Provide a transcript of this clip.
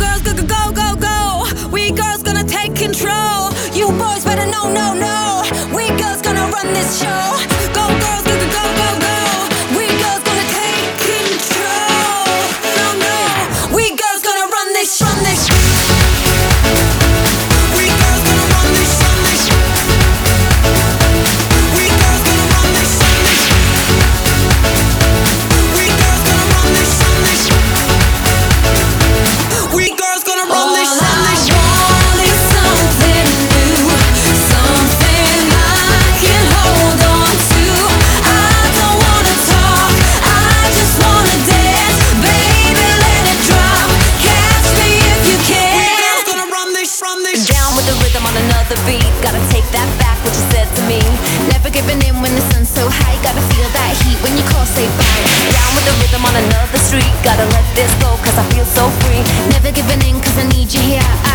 girls, go, go, go, go, go. We girls gonna take control. You boys better know, no, no. Giving in when the sun's so high. Gotta feel that heat when you call, say bye. Down with the rhythm on another street. Gotta let this go, cause I feel so free. Never giving in, cause I need you here.